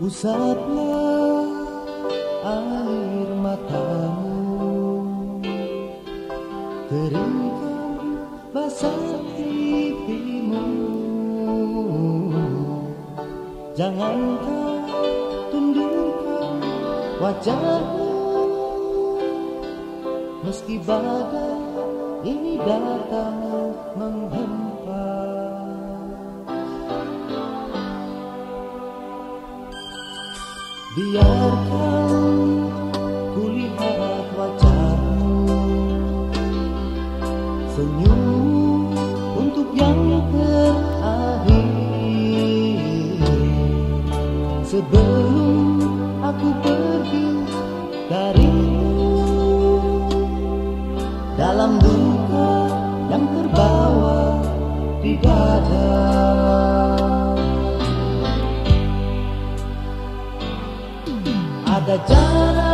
Usaplah air matamu Keringkan basah pipimu. Jangan kau tundukkan wajahmu Meski badai ini datang Biarkan kulihat wajahmu. Senyum untuk yang terakhir. Sebelum Ada jalan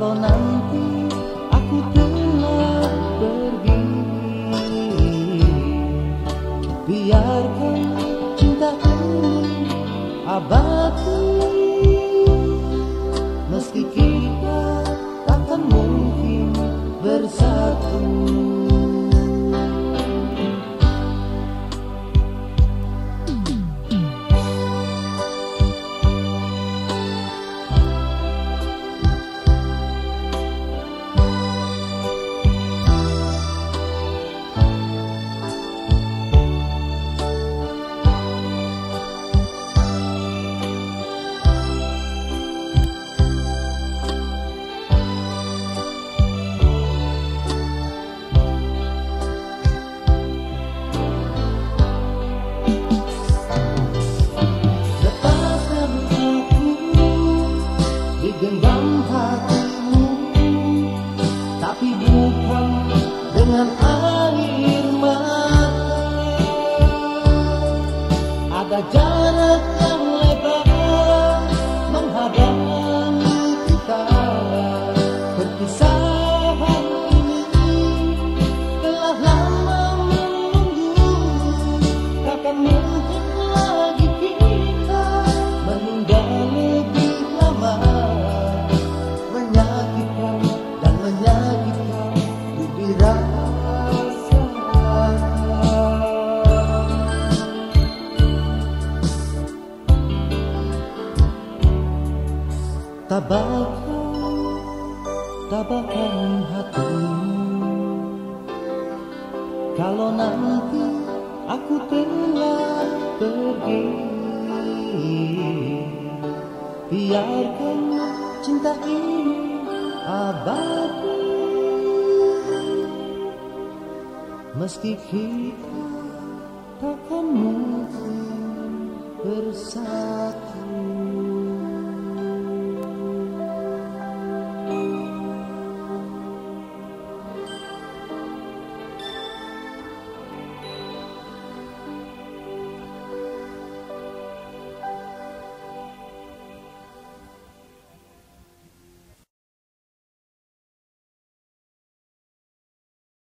Kalau nanti aku telah pergi Biarkan cinta ini abadi. Meski kita takkan mungkin bersatu Ada jarak yang Tabahkan, tabahkan hatimu Kalau nanti aku telah pergi Biarkan cinta ini abadi. Meski kita takkan mungkin bersatu